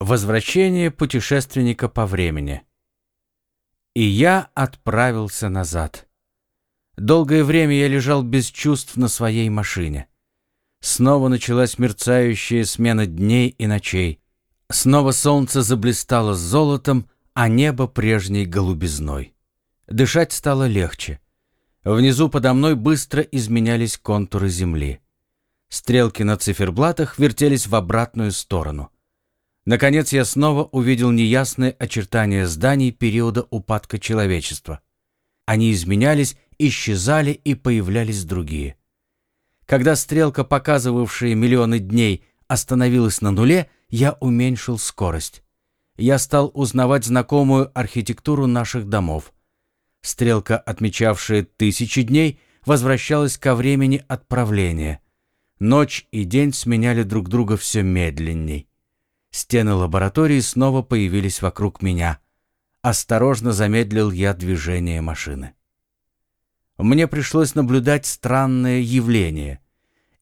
Возвращение путешественника по времени. И я отправился назад. Долгое время я лежал без чувств на своей машине. Снова началась мерцающая смена дней и ночей. Снова солнце заблистало золотом, а небо прежней голубизной. Дышать стало легче. Внизу подо мной быстро изменялись контуры земли. Стрелки на циферблатах вертелись в обратную сторону. Наконец я снова увидел неясные очертания зданий периода упадка человечества. Они изменялись, исчезали и появлялись другие. Когда стрелка, показывавшая миллионы дней, остановилась на нуле, я уменьшил скорость. Я стал узнавать знакомую архитектуру наших домов. Стрелка, отмечавшая тысячи дней, возвращалась ко времени отправления. Ночь и день сменяли друг друга все медленней. Стены лаборатории снова появились вокруг меня. Осторожно замедлил я движение машины. Мне пришлось наблюдать странное явление.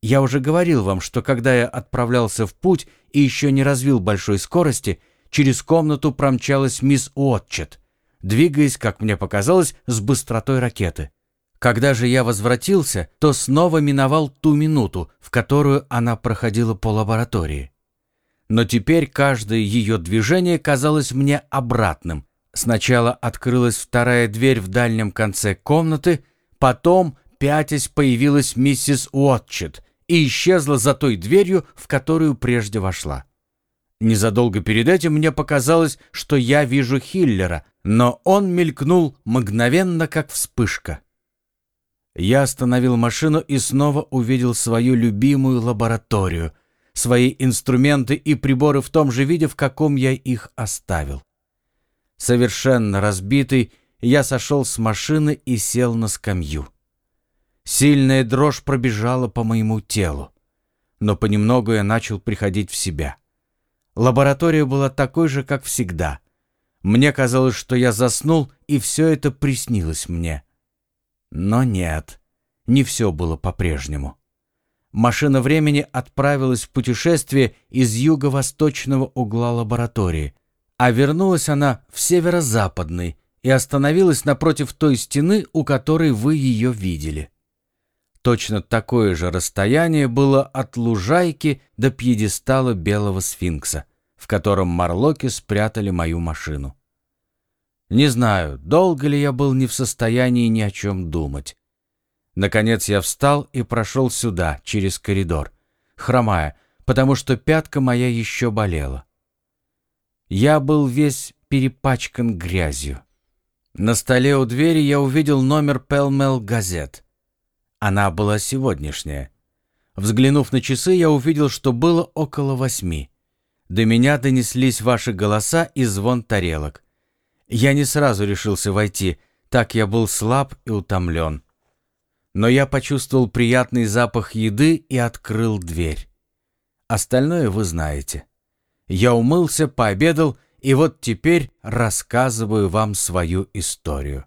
Я уже говорил вам, что когда я отправлялся в путь и еще не развил большой скорости, через комнату промчалась мисс Уотчет, двигаясь, как мне показалось, с быстротой ракеты. Когда же я возвратился, то снова миновал ту минуту, в которую она проходила по лаборатории но теперь каждое ее движение казалось мне обратным. Сначала открылась вторая дверь в дальнем конце комнаты, потом, пятясь, появилась миссис Уотчет и исчезла за той дверью, в которую прежде вошла. Незадолго перед этим мне показалось, что я вижу Хиллера, но он мелькнул мгновенно, как вспышка. Я остановил машину и снова увидел свою любимую лабораторию — свои инструменты и приборы в том же виде, в каком я их оставил. Совершенно разбитый, я сошел с машины и сел на скамью. Сильная дрожь пробежала по моему телу, но понемногу я начал приходить в себя. Лаборатория была такой же, как всегда. Мне казалось, что я заснул, и все это приснилось мне. Но нет, не все было по-прежнему машина времени отправилась в путешествие из юго-восточного угла лаборатории, а вернулась она в северо-западный и остановилась напротив той стены, у которой вы ее видели. Точно такое же расстояние было от лужайки до пьедестала белого сфинкса, в котором Марлоки спрятали мою машину. Не знаю, долго ли я был не в состоянии ни о чем думать. Наконец я встал и прошел сюда, через коридор, хромая, потому что пятка моя еще болела. Я был весь перепачкан грязью. На столе у двери я увидел номер Пелмел газет. Она была сегодняшняя. Взглянув на часы, я увидел, что было около восьми. До меня донеслись ваши голоса и звон тарелок. Я не сразу решился войти, так я был слаб и утомлен но я почувствовал приятный запах еды и открыл дверь. Остальное вы знаете. Я умылся, пообедал, и вот теперь рассказываю вам свою историю.